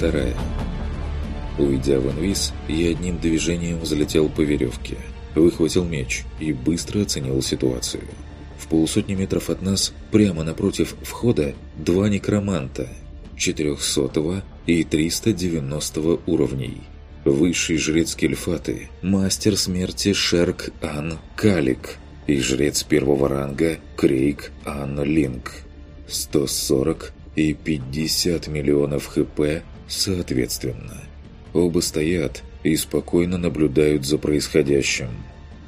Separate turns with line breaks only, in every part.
вторая. Уйдя в инвиз, я одним движением взлетел по веревке, выхватил меч и быстро оценил ситуацию. В полусотни метров от нас, прямо напротив входа, два некроманта 400 и 390 уровней. Высший жрец Кельфаты, мастер смерти Шерк Ан Калик и жрец первого ранга Крейг Ан Линк. 140 и 50 миллионов хп соответственно. Оба стоят и спокойно наблюдают за происходящим.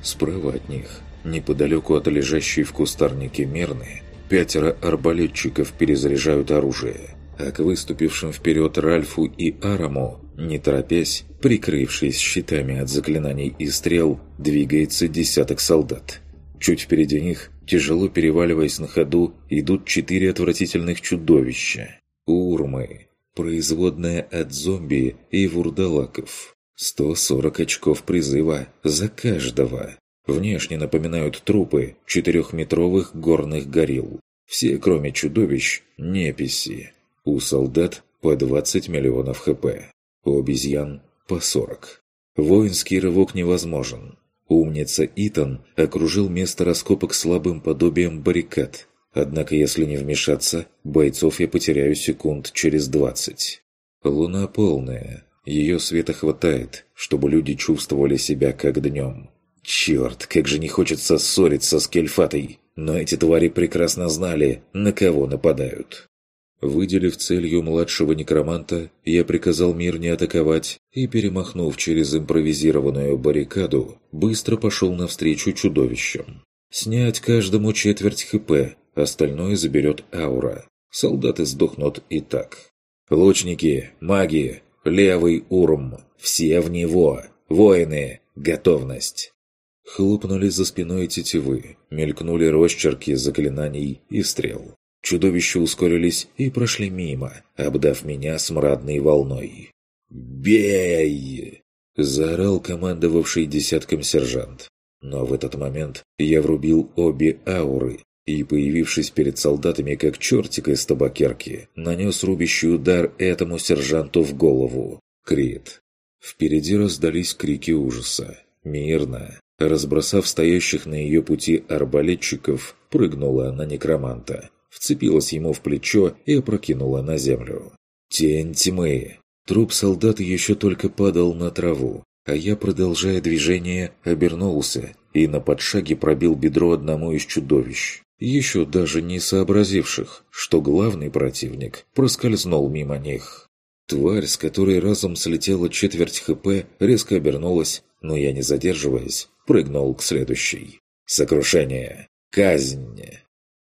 Справа от них, неподалеку от лежащей в кустарнике Мерны, пятеро арбалетчиков перезаряжают оружие, а к выступившим вперед Ральфу и Араму, не торопясь, прикрывшись щитами от заклинаний и стрел, двигается десяток солдат. Чуть впереди них, тяжело переваливаясь на ходу, идут четыре отвратительных чудовища. Урмы, производная от зомби и вурдалаков. 140 очков призыва за каждого. Внешне напоминают трупы четырехметровых горных горилл. Все, кроме чудовищ, неписи. У солдат по 20 миллионов хп. У обезьян по 40. Воинский рывок невозможен. Умница Итан окружил место раскопок слабым подобием баррикад. Однако, если не вмешаться, бойцов я потеряю секунд через 20. Луна полная. Ее света хватает, чтобы люди чувствовали себя как днем. Черт, как же не хочется ссориться с Кельфатой. Но эти твари прекрасно знали, на кого нападают. Выделив целью младшего некроманта, я приказал мир не атаковать и, перемахнув через импровизированную баррикаду, быстро пошел навстречу чудовищам. Снять каждому четверть ХП, остальное заберет аура. Солдаты сдохнут и так. Лучники, маги, левый урм, все в него, воины, готовность. Хлопнули за спиной тетивы, мелькнули росчерки заклинаний и стрел. Чудовища ускорились и прошли мимо, обдав меня смрадной волной. «Бей!» – заорал командовавший десятком сержант. Но в этот момент я врубил обе ауры и, появившись перед солдатами как чертик из табакерки, нанес рубящий удар этому сержанту в голову. Крит. Впереди раздались крики ужаса. Мирно, разбросав стоящих на ее пути арбалетчиков, прыгнула на некроманта вцепилась ему в плечо и опрокинула на землю. Тень тьмы. Труп солдата еще только падал на траву, а я, продолжая движение, обернулся и на подшаге пробил бедро одному из чудовищ, еще даже не сообразивших, что главный противник проскользнул мимо них. Тварь, с которой разом слетела четверть ХП, резко обернулась, но я, не задерживаясь, прыгнул к следующей. Сокрушение. Казнь.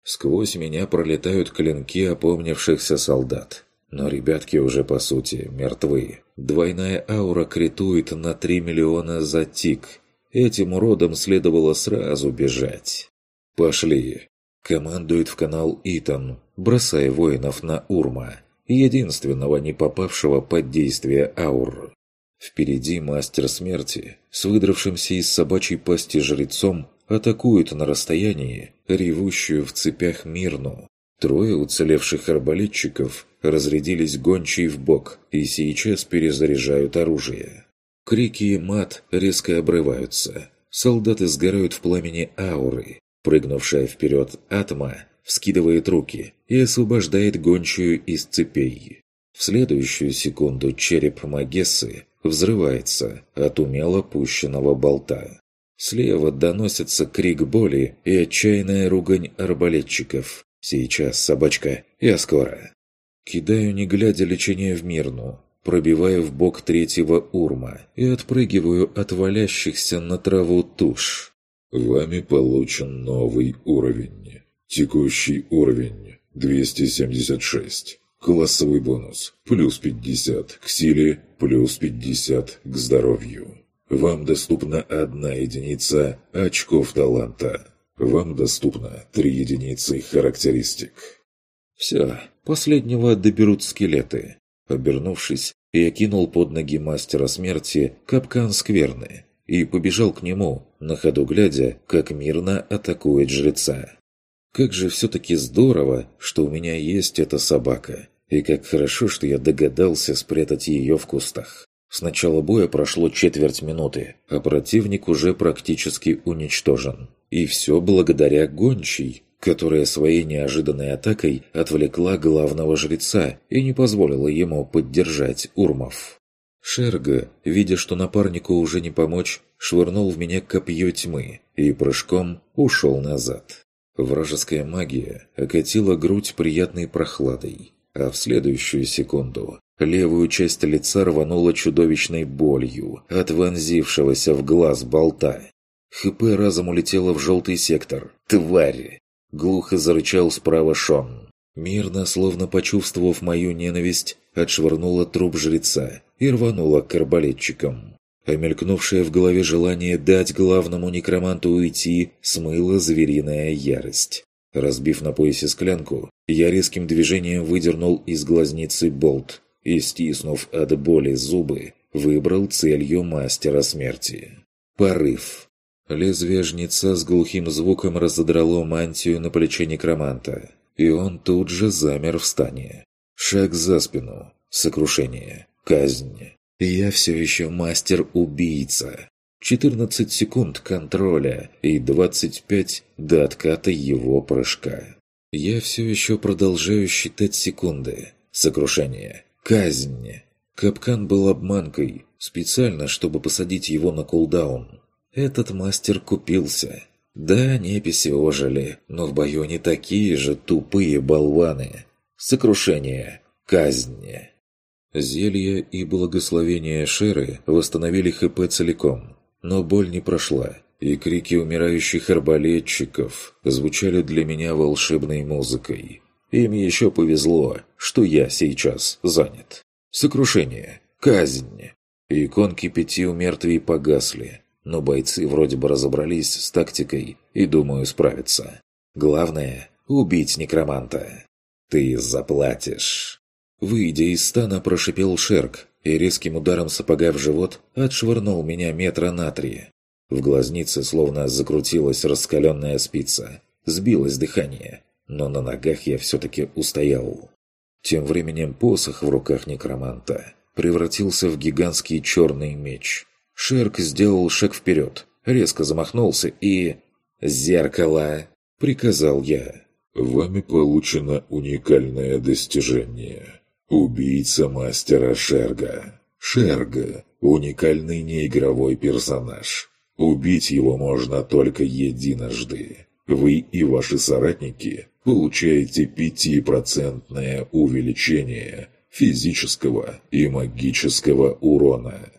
Сквозь меня пролетают клинки опомнившихся солдат. Но ребятки уже по сути мертвы. Двойная аура критует на 3 миллиона за тик. Этим уродам следовало сразу бежать. «Пошли!» Командует в канал Итан, бросая воинов на Урма, единственного не попавшего под действие аур. Впереди мастер смерти, с выдравшимся из собачьей пасти жрецом, атакуют на расстоянии ревущую в цепях Мирну. Трое уцелевших арбалетчиков разрядились гончей в бок и сейчас перезаряжают оружие. Крики и мат резко обрываются. Солдаты сгорают в пламени ауры. Прыгнувшая вперед Атма вскидывает руки и освобождает гончую из цепей. В следующую секунду череп Магессы взрывается от умело пущенного болта. Слева доносится крик боли и отчаянная ругань арбалетчиков. Сейчас, собачка, я скоро. Кидаю, не глядя, лечение в мирну, пробиваю в бок третьего урма и отпрыгиваю от валящихся на траву туш. Вами получен новый уровень. Текущий уровень 276. Классовый бонус плюс 50 к силе, плюс 50 к здоровью. Вам доступна одна единица очков таланта. Вам доступно три единицы характеристик. Все, последнего доберут скелеты. Обернувшись, я кинул под ноги мастера смерти капкан скверны и побежал к нему, на ходу глядя, как мирно атакует жреца. Как же все-таки здорово, что у меня есть эта собака. И как хорошо, что я догадался спрятать ее в кустах. С начала боя прошло четверть минуты, а противник уже практически уничтожен. И все благодаря гончей, которая своей неожиданной атакой отвлекла главного жреца и не позволила ему поддержать Урмов. Шерга, видя, что напарнику уже не помочь, швырнул в меня копье тьмы и прыжком ушел назад. Вражеская магия окатила грудь приятной прохладой, а в следующую секунду левую часть лица рванула чудовищной болью от вонзившегося в глаз болта. ХП разом улетело в желтый сектор. «Тварь!» — глухо зарычал справа Шон. Мирно, словно почувствовав мою ненависть, отшвырнула труп жреца и рванула к арбалетчикам. А мелькнувшее в голове желание дать главному некроманту уйти смыло звериная ярость. Разбив на поясе склянку, я резким движением выдернул из глазницы болт и, стиснув от боли зубы, выбрал целью мастера смерти. Порыв. Лезвие жнеца с глухим звуком разодрало мантию на плече некроманта, и он тут же замер в стане. Шаг за спину. Сокрушение. Казнь. Я все еще мастер-убийца. 14 секунд контроля и 25 до отката его прыжка. Я все еще продолжаю считать секунды. Сокрушение. Казнь. Капкан был обманкой, специально, чтобы посадить его на кулдаун. Этот мастер купился. Да, неписи ожили, но в бою не такие же тупые болваны. Сокрушение. Казнь. Зелье и благословение Шеры восстановили ХП целиком, но боль не прошла, и крики умирающих арбалетчиков звучали для меня волшебной музыкой. Им еще повезло, что я сейчас занят. Сокрушение, казнь. Иконки пяти умертвий погасли, но бойцы вроде бы разобрались с тактикой и, думаю, справятся. Главное – убить некроманта. Ты заплатишь. Выйдя из стана, прошипел Шерк и резким ударом сапога в живот отшвырнул меня метра на три. В глазнице словно закрутилась раскаленная спица. Сбилось дыхание, но на ногах я все-таки устоял. Тем временем посох в руках некроманта превратился в гигантский черный меч. Шерк сделал шаг вперед, резко замахнулся и... «Зеркало!» — приказал я.
«Вами получено уникальное достижение. Убийца мастера Шерга. Шерга – уникальный неигровой персонаж. Убить его можно только единожды. Вы и ваши соратники получаете пятипроцентное увеличение физического и магического урона.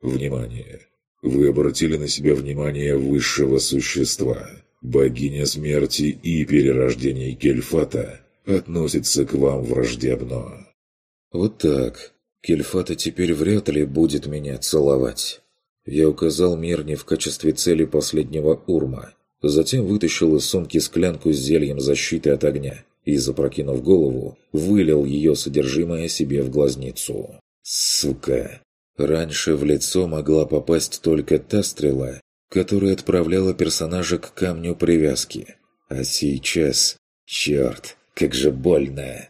Внимание! Вы обратили на себя внимание высшего существа. Богиня смерти и перерождений Кельфата относится к вам враждебно.
Вот так. Кельфата теперь вряд ли будет меня целовать. Я указал Мирне в качестве цели последнего урма. Затем вытащил из сумки склянку с зельем защиты от огня и, запрокинув голову, вылил ее содержимое себе в глазницу. Сука! Раньше в лицо могла попасть только та стрела, которая отправляла персонажа к камню привязки. А сейчас... Черт, как же больно!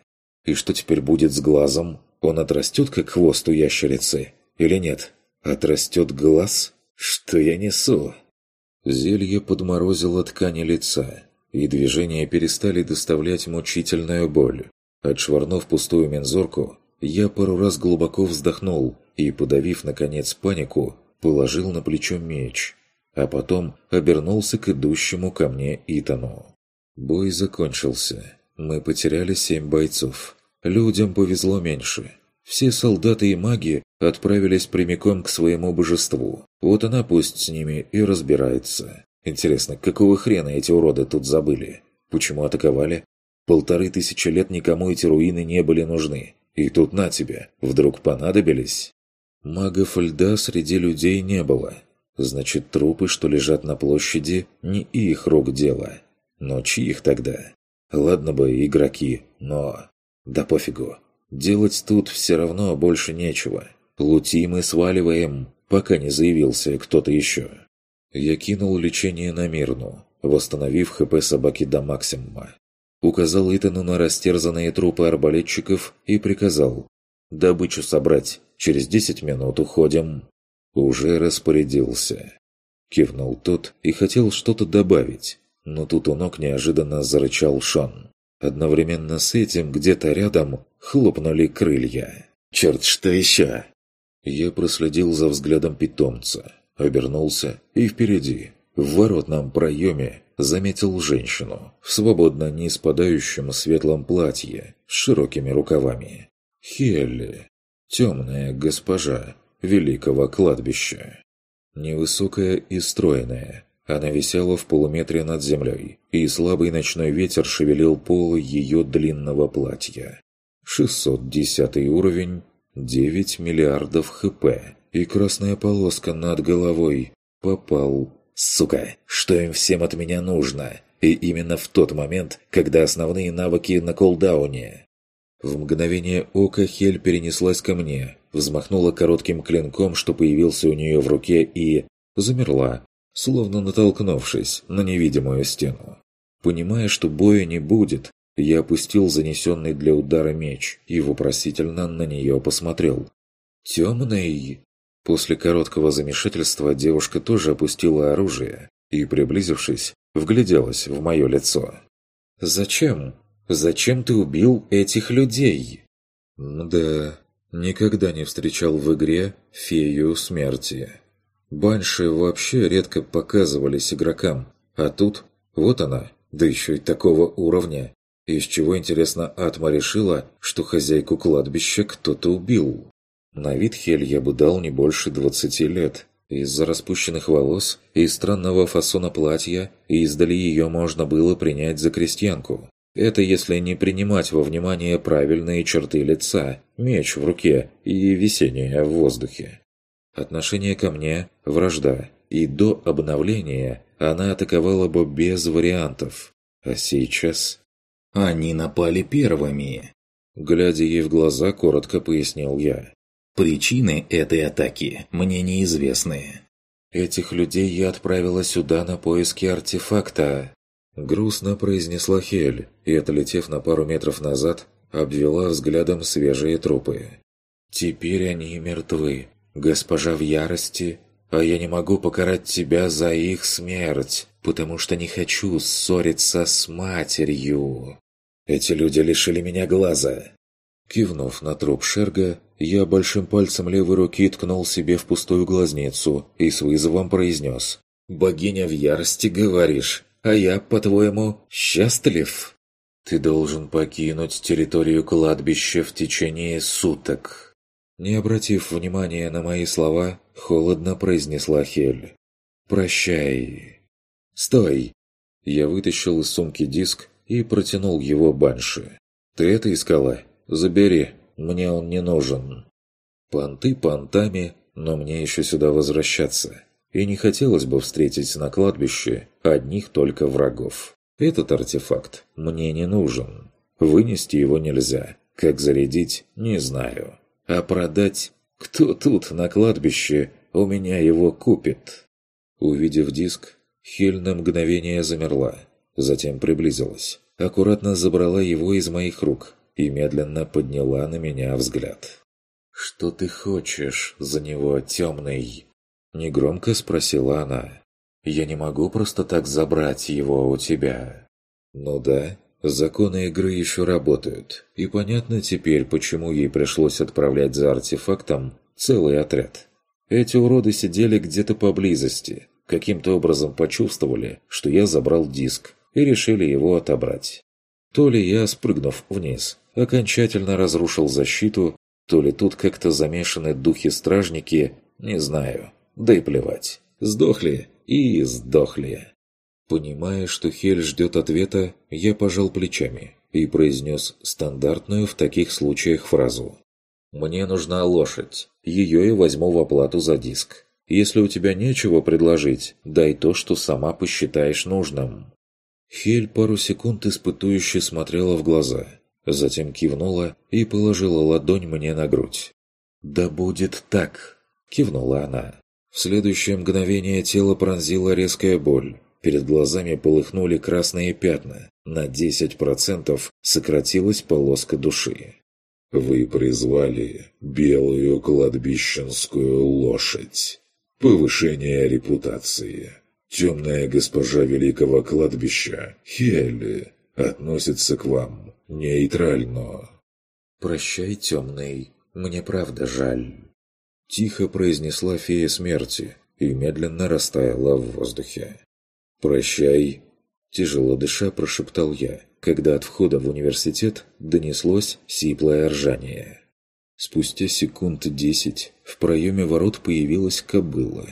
И что теперь будет с глазом? Он отрастет, как хвост у ящерицы? Или нет? Отрастет глаз? Что я несу? Зелье подморозило ткани лица, и движения перестали доставлять мучительную боль. Отшвырнув пустую мензорку, я пару раз глубоко вздохнул и, подавив, наконец, панику, положил на плечо меч, а потом обернулся к идущему ко мне Итану. Бой закончился. Мы потеряли семь бойцов. Людям повезло меньше. Все солдаты и маги отправились прямиком к своему божеству. Вот она пусть с ними и разбирается. Интересно, какого хрена эти уроды тут забыли? Почему атаковали? Полторы тысячи лет никому эти руины не были нужны. И тут на тебе, вдруг понадобились? Магов льда среди людей не было. Значит, трупы, что лежат на площади, не их рук дело. Но чьих тогда? Ладно бы игроки, но... Да пофигу. Делать тут все равно больше нечего. Лутим и сваливаем, пока не заявился кто-то еще. Я кинул лечение на Мирну, восстановив ХП собаки до максимума. указал Итану на растерзанные трупы арбалетчиков и приказал «Добычу собрать, через десять минут уходим». «Уже распорядился». Кивнул тот и хотел что-то добавить, но тут у ног неожиданно зарычал Шон. Одновременно с этим где-то рядом хлопнули крылья. «Черт, что еще?» Я проследил за взглядом питомца, обернулся и впереди, в воротном проеме, заметил женщину в свободно не спадающем светлом платье с широкими рукавами. Хелли, темная госпожа великого кладбища. Невысокая и стройная, она висела в полуметре над землей, и слабый ночной ветер шевелил полы ее длинного платья. 610 уровень, 9 миллиардов хп, и красная полоска над головой. Попал. Сука, что им всем от меня нужно? И именно в тот момент, когда основные навыки на колдауне. В мгновение ока Хель перенеслась ко мне, взмахнула коротким клинком, что появился у нее в руке, и... замерла, словно натолкнувшись на невидимую стену. Понимая, что боя не будет, я опустил занесенный для удара меч и вопросительно на нее посмотрел. «Темный?» После короткого замешательства девушка тоже опустила оружие и, приблизившись, вгляделась в мое лицо. «Зачем?» Зачем ты убил этих людей?» «Да, никогда не встречал в игре фею смерти. Банши вообще редко показывались игрокам, а тут вот она, да еще и такого уровня. Из чего, интересно, Атма решила, что хозяйку кладбища кто-то убил. На вид Хель я бы дал не больше двадцати лет. Из-за распущенных волос и странного фасона платья издали ее можно было принять за крестьянку. Это если не принимать во внимание правильные черты лица, меч в руке и висение в воздухе. Отношение ко мне – вражда, и до обновления она атаковала бы без вариантов. А сейчас... Они напали первыми. Глядя ей в глаза, коротко пояснил я. Причины этой атаки мне неизвестны. Этих людей я отправила сюда на поиски артефакта. Грустно произнесла Хель и, отлетев на пару метров назад, обвела взглядом свежие трупы. «Теперь они мертвы. Госпожа в ярости, а я не могу покарать тебя за их смерть, потому что не хочу ссориться с матерью. Эти люди лишили меня глаза». Кивнув на труп Шерга, я большим пальцем левой руки ткнул себе в пустую глазницу и с вызовом произнес. «Богиня в ярости, говоришь? а я, по-твоему, счастлив? Ты должен покинуть территорию кладбища в течение суток. Не обратив внимания на мои слова, холодно произнесла Хель. «Прощай». «Стой!» Я вытащил из сумки диск и протянул его Банши. «Ты это искала? Забери, мне он не нужен». Понты понтами, но мне еще сюда возвращаться и не хотелось бы встретить на кладбище одних только врагов. Этот артефакт мне не нужен. Вынести его нельзя. Как зарядить, не знаю. А продать? Кто тут на кладбище у меня его купит? Увидев диск, Хель на мгновение замерла, затем приблизилась, аккуратно забрала его из моих рук и медленно подняла на меня взгляд. «Что ты хочешь за него, темный?» Негромко спросила она. «Я не могу просто так забрать его у тебя». «Ну да, законы игры еще работают, и понятно теперь, почему ей пришлось отправлять за артефактом целый отряд. Эти уроды сидели где-то поблизости, каким-то образом почувствовали, что я забрал диск, и решили его отобрать. То ли я, спрыгнув вниз, окончательно разрушил защиту, то ли тут как-то замешаны духи-стражники, не знаю. Да и плевать. Сдохли и сдохли. Понимая, что Хель ждет ответа, я пожал плечами и произнес стандартную в таких случаях фразу. «Мне нужна лошадь. Ее я возьму в оплату за диск. Если у тебя нечего предложить, дай то, что сама посчитаешь нужным». Хель пару секунд испытующе смотрела в глаза, затем кивнула и положила ладонь мне на грудь. «Да будет так!» – кивнула она. В следующее мгновение тело пронзила резкая боль, Перед глазами полыхнули красные пятна. На 10% сократилась полоска души.
«Вы призвали белую кладбищенскую лошадь. Повышение репутации. Темная госпожа Великого Кладбища, Хелли, относится к вам нейтрально».
«Прощай, темный, мне правда жаль». Тихо произнесла фея смерти и медленно растаяла в воздухе. «Прощай!» Тяжело дыша прошептал я, когда от входа в университет донеслось сиплое ржание. Спустя секунд десять в проеме ворот появилась кобыла.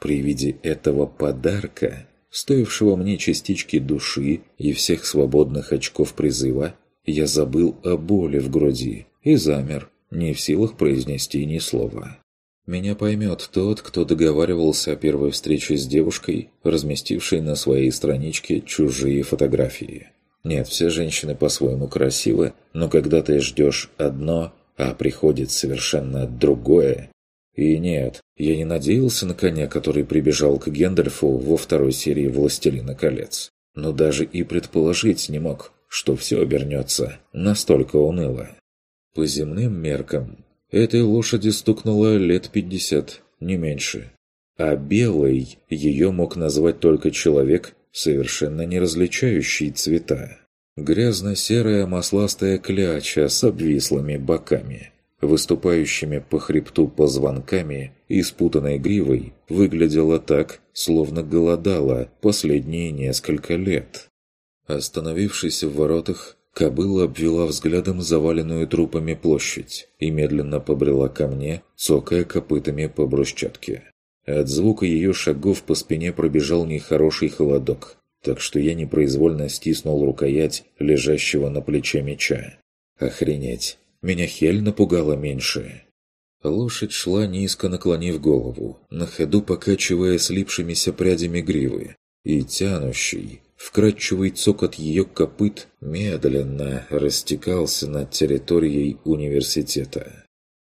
При виде этого подарка, стоившего мне частички души и всех свободных очков призыва, я забыл о боли в груди и замер, не в силах произнести ни слова. Меня поймет тот, кто договаривался о первой встрече с девушкой, разместившей на своей страничке чужие фотографии. Нет, все женщины по-своему красивы, но когда ты ждешь одно, а приходит совершенно другое... И нет, я не надеялся на коня, который прибежал к Гендальфу во второй серии «Властелина колец». Но даже и предположить не мог, что все обернется настолько уныло. По земным меркам Этой лошади стукнуло лет пятьдесят, не меньше. А белой ее мог назвать только человек, совершенно не различающий цвета. Грязно-серая масластая кляча с обвислыми боками, выступающими по хребту позвонками и спутанной гривой, выглядела так, словно голодала последние несколько лет. Остановившись в воротах, Кобыла обвела взглядом заваленную трупами площадь и медленно побрела ко мне, цокая копытами по брусчатке. От звука ее шагов по спине пробежал нехороший холодок, так что я непроизвольно стиснул рукоять лежащего на плече меча. Охренеть, меня Хель напугала меньше. Лошадь шла низко наклонив голову, на ходу покачивая слипшимися прядями гривы, и тянущий, Вкрадчивый цокот ее копыт медленно растекался над территорией университета.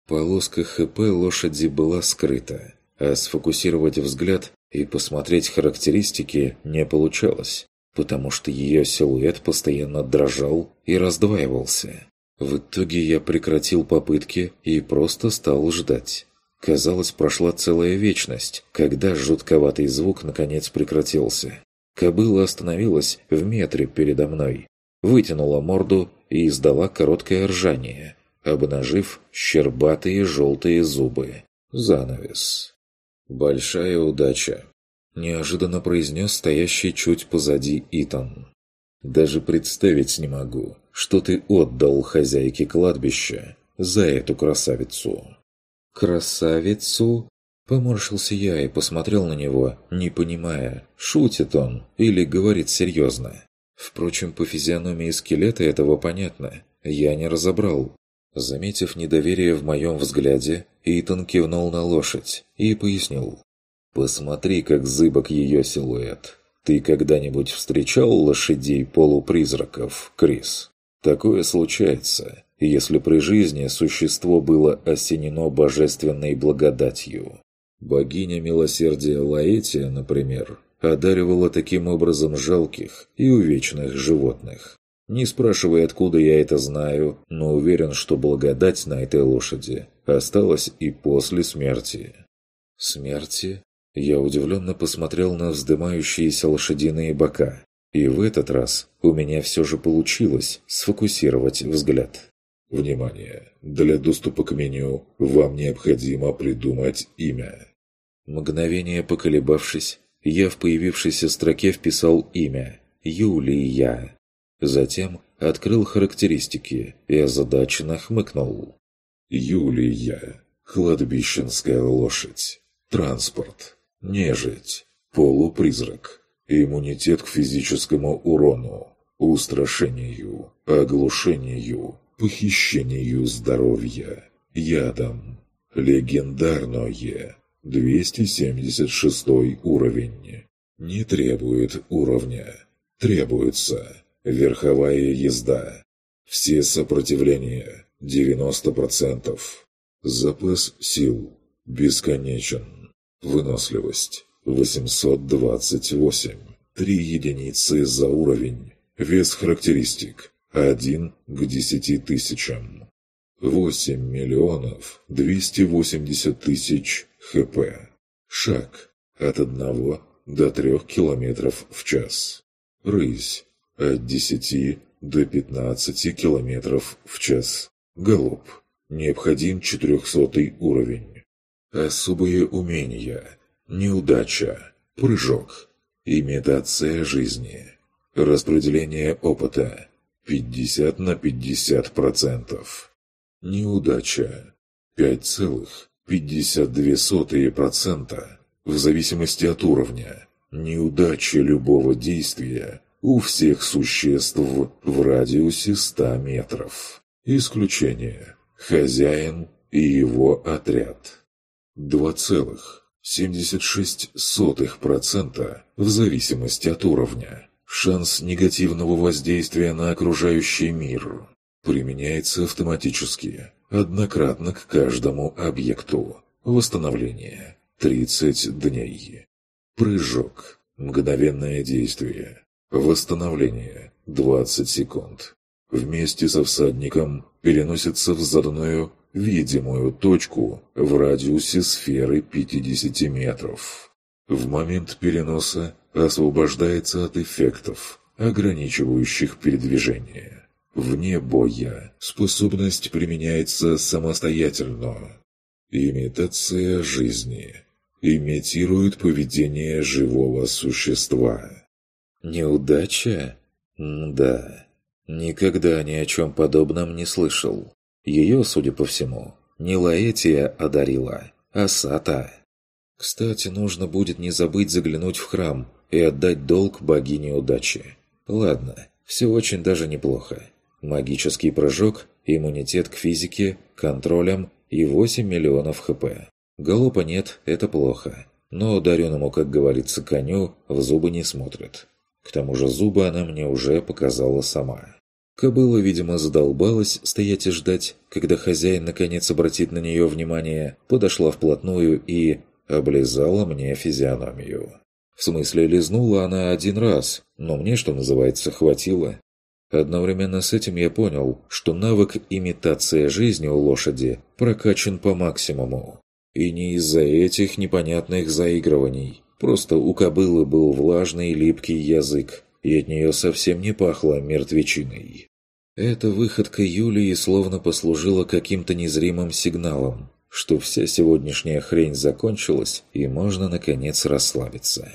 Полоска ХП лошади была скрыта, а сфокусировать взгляд и посмотреть характеристики не получалось, потому что ее силуэт постоянно дрожал и раздваивался. В итоге я прекратил попытки и просто стал ждать. Казалось, прошла целая вечность, когда жутковатый звук наконец прекратился. Кобыла остановилась в метре передо мной, вытянула морду и издала короткое ржание, обнажив щербатые желтые зубы. Занавес. «Большая удача», – неожиданно произнес стоящий чуть позади Итан. «Даже представить не могу, что ты отдал хозяйке кладбища за эту красавицу». «Красавицу?» Поморщился я и посмотрел на него, не понимая, шутит он или говорит серьезно. Впрочем, по физиономии скелета этого понятно. Я не разобрал. Заметив недоверие в моем взгляде, Итан кивнул на лошадь и пояснил. «Посмотри, как зыбок ее силуэт. Ты когда-нибудь встречал лошадей-полупризраков, Крис? Такое случается, если при жизни существо было осенено божественной благодатью. Богиня милосердия Лаэтия, например, одаривала таким образом жалких и увечных животных. Не спрашивай, откуда я это знаю, но уверен, что благодать на этой лошади осталась и после смерти. Смерти? Я удивленно посмотрел на вздымающиеся лошадиные бока. И в этот раз у меня все же получилось сфокусировать взгляд.
Внимание! Для доступа к меню вам необходимо придумать имя.
Мгновение поколебавшись, я в появившейся строке вписал имя «Юлия». Затем открыл характеристики и озадаченно хмыкнул.
«Юлия. Кладбищенская лошадь. Транспорт. Нежить. Полупризрак. Иммунитет к физическому урону. Устрашению. Оглушению похищению здоровья, ядом. Легендарное. 276 уровень. Не требует уровня. Требуется верховая езда. Все сопротивления 90%. Запас сил бесконечен. Выносливость 828. 3 единицы за уровень. Вес характеристик 1 к 10 тысячам. 8 миллионов 280 тысяч хп. Шаг от 1 до 3 километров в час. Рысь от 10 до 15 километров в час. Галоп. Необходим 400 уровень. Особые умения. Неудача. Прыжок. Имитация жизни. Распределение опыта. 50 на 50%. Неудача. 5,52% в зависимости от уровня. Неудача любого действия у всех существ в радиусе 100 метров. Исключение. Хозяин и его отряд. 2,76% в зависимости от уровня. Шанс негативного воздействия на окружающий мир применяется автоматически, однократно к каждому объекту. Восстановление 30 дней. Прыжок. Мгновенное действие. Восстановление 20 секунд. Вместе со всадником переносится в заданную видимую точку в радиусе сферы 50 метров. В момент переноса освобождается от эффектов, ограничивающих передвижение. Вне боя способность применяется самостоятельно. Имитация жизни. Имитирует поведение живого существа.
Неудача? Да. Никогда ни о чем подобном не слышал. Ее, судя по всему, не Лаэтия одарила, а Сата. Кстати, нужно будет не забыть заглянуть в храм и отдать долг богине удачи. Ладно, все очень даже неплохо. Магический прыжок, иммунитет к физике, контролем и 8 миллионов хп. Галопа нет, это плохо. Но ударенному, как говорится, коню в зубы не смотрят. К тому же зубы она мне уже показала сама. Кобыла, видимо, задолбалась стоять и ждать, когда хозяин наконец обратит на нее внимание, подошла вплотную и облизала мне физиономию. В смысле, лизнула она один раз, но мне, что называется, хватило. Одновременно с этим я понял, что навык имитация жизни у лошади прокачан по максимуму. И не из-за этих непонятных заигрываний. Просто у кобылы был влажный липкий язык, и от нее совсем не пахло мертвечиной. Эта выходка Юлии словно послужила каким-то незримым сигналом, что вся сегодняшняя хрень закончилась и можно наконец расслабиться.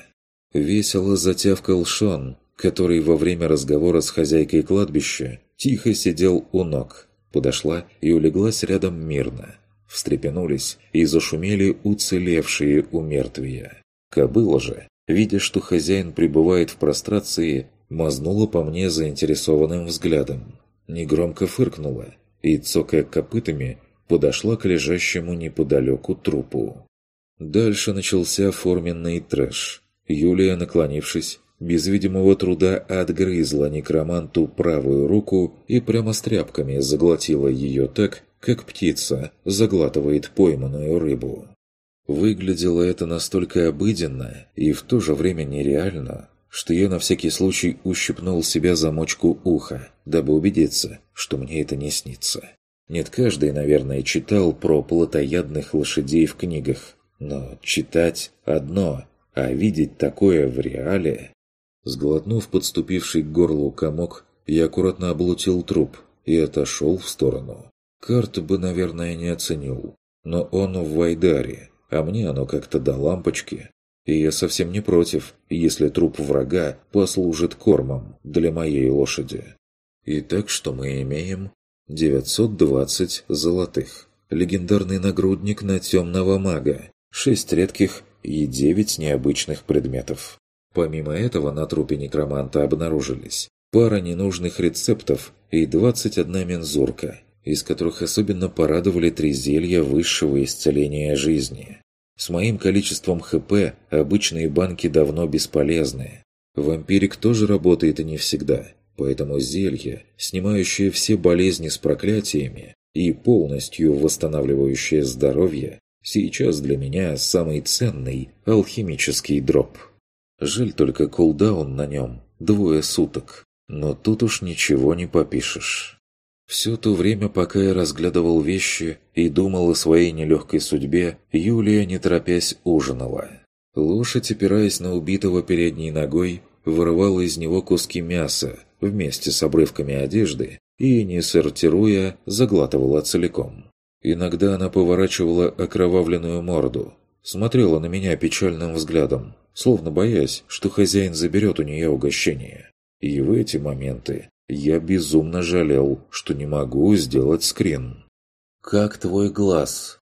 Весело затявкал Шон, который во время разговора с хозяйкой кладбища тихо сидел у ног. Подошла и улеглась рядом мирно. Встрепенулись и зашумели уцелевшие у мертвия. Кобыла же, видя, что хозяин пребывает в прострации, мазнула по мне заинтересованным взглядом. Негромко фыркнула и, цокая копытами, подошла к лежащему неподалеку трупу. Дальше начался форменный трэш. Юлия, наклонившись, без видимого труда отгрызла некроманту правую руку и прямо с тряпками заглотила ее так, как птица заглатывает пойманную рыбу. Выглядело это настолько обыденно и в то же время нереально, что я на всякий случай ущипнул себя замочку уха, дабы убедиться, что мне это не снится. Нет, каждый, наверное, читал про плотоядных лошадей в книгах, но читать одно, а видеть такое в реале... Сглотнув подступивший к горлу комок, я аккуратно облутил труп и отошел в сторону. Карт бы, наверное, не оценил, но он в Вайдаре, а мне оно как-то до лампочки. И я совсем не против, если труп врага послужит кормом для моей лошади. Итак, что мы имеем? 920 золотых. Легендарный нагрудник на темного мага. 6 редких и 9 необычных предметов. Помимо этого на трупе некроманта обнаружились пара ненужных рецептов и 21 мензурка – из которых особенно порадовали три зелья высшего исцеления жизни. С моим количеством ХП обычные банки давно бесполезны. Вампирик тоже работает и не всегда, поэтому зелье, снимающее все болезни с проклятиями и полностью восстанавливающее здоровье, сейчас для меня самый ценный алхимический дроп. Жаль только кулдаун на нем двое суток. Но тут уж ничего не попишешь. Все то время, пока я разглядывал вещи и думал о своей нелегкой судьбе, Юлия, не торопясь, ужинала. Лошадь, опираясь на убитого передней ногой, вырывала из него куски мяса вместе с обрывками одежды и, не сортируя, заглатывала целиком. Иногда она поворачивала окровавленную морду, смотрела на меня печальным взглядом, словно боясь, что хозяин заберет у нее угощение. И в эти моменты я безумно жалел, что не могу сделать скрин. «Как твой глаз?»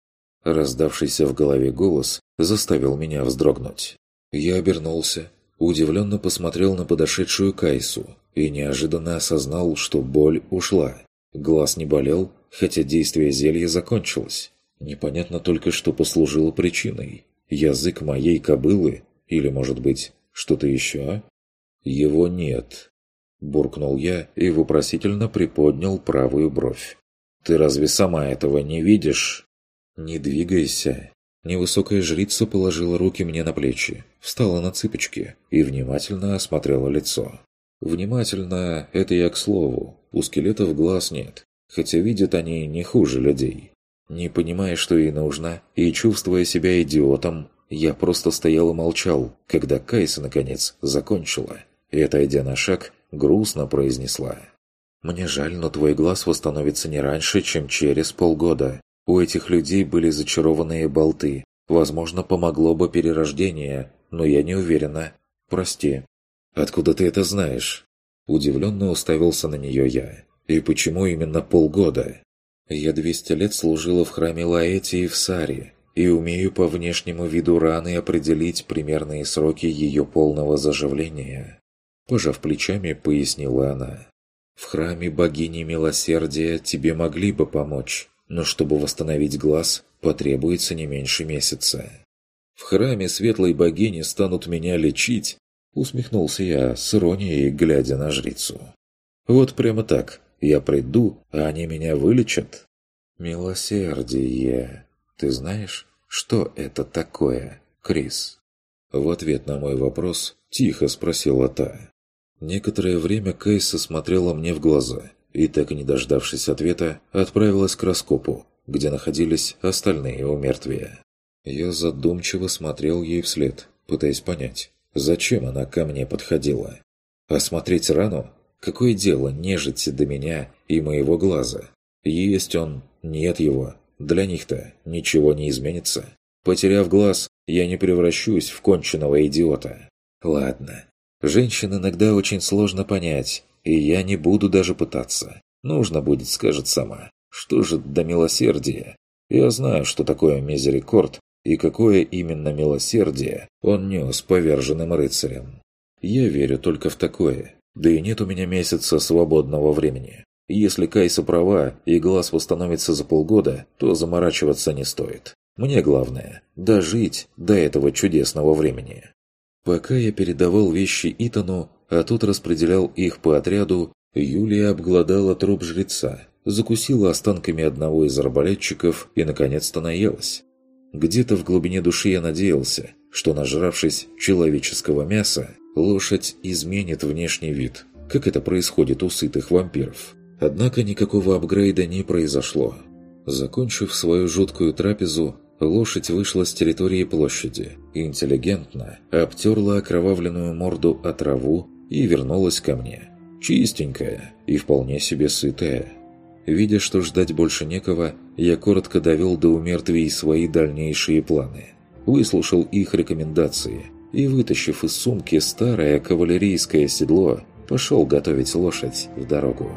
Раздавшийся в голове голос заставил меня вздрогнуть. Я обернулся, удивленно посмотрел на подошедшую Кайсу и неожиданно осознал, что боль ушла. Глаз не болел, хотя действие зелья закончилось. Непонятно только, что послужило причиной. Язык моей кобылы? Или, может быть, что-то еще? Его нет. Буркнул я и вопросительно приподнял правую бровь. «Ты разве сама этого не видишь?» «Не двигайся». Невысокая жрица положила руки мне на плечи, встала на цыпочки и внимательно осмотрела лицо. Внимательно – это я к слову. У скелетов глаз нет, хотя видят они не хуже людей. Не понимая, что ей нужно, и чувствуя себя идиотом, я просто стоял и молчал, когда Кайса, наконец, закончила. И, отойдя на шаг, грустно произнесла. «Мне жаль, но твой глаз восстановится не раньше, чем через полгода. У этих людей были зачарованные болты. Возможно, помогло бы перерождение, но я не уверена. Прости». «Откуда ты это знаешь?» Удивленно уставился на нее я. «И почему именно полгода?» «Я 200 лет служила в храме Лаэти в Саре, и умею по внешнему виду раны определить примерные сроки ее полного заживления. Пожав плечами, пояснила она. «В храме богини милосердия тебе могли бы помочь, но чтобы восстановить глаз, потребуется не меньше месяца». «В храме светлой богини станут меня лечить?» Усмехнулся я с иронией, глядя на жрицу. «Вот прямо так. Я приду, а они меня вылечат?» «Милосердие. Ты знаешь, что это такое, Крис?» В ответ на мой вопрос тихо спросила та. Некоторое время Кейса смотрела мне в глаза и, так и не дождавшись ответа, отправилась к раскопу, где находились остальные умертвия. Я задумчиво смотрел ей вслед, пытаясь понять, зачем она ко мне подходила. Осмотреть рану? Какое дело нежити до меня и моего глаза? Есть он, нет его. Для них-то ничего не изменится. Потеряв глаз, я не превращусь в конченного идиота. Ладно, Женщин иногда очень сложно понять, и я не буду даже пытаться. Нужно будет, скажет сама. Что же до милосердия? Я знаю, что такое мизерикорд и какое именно милосердие он нес поверженным рыцарям. Я верю только в такое, да и нет у меня месяца свободного времени. Если Кайса права и глаз восстановится за полгода, то заморачиваться не стоит. Мне главное – дожить до этого чудесного времени. Пока я передавал вещи Итану, а тот распределял их по отряду, Юлия обглодала труп жреца, закусила останками одного из арбалетчиков и, наконец-то, наелась. Где-то в глубине души я надеялся, что, нажравшись человеческого мяса, лошадь изменит внешний вид, как это происходит у сытых вампиров. Однако никакого апгрейда не произошло. Закончив свою жуткую трапезу, Лошадь вышла с территории площади, интеллигентно обтерла окровавленную морду о траву и вернулась ко мне. Чистенькая и вполне себе сытая. Видя, что ждать больше некого, я коротко довел до умертвий свои дальнейшие планы. Выслушал их рекомендации и, вытащив из сумки старое кавалерийское седло, пошел готовить лошадь в дорогу.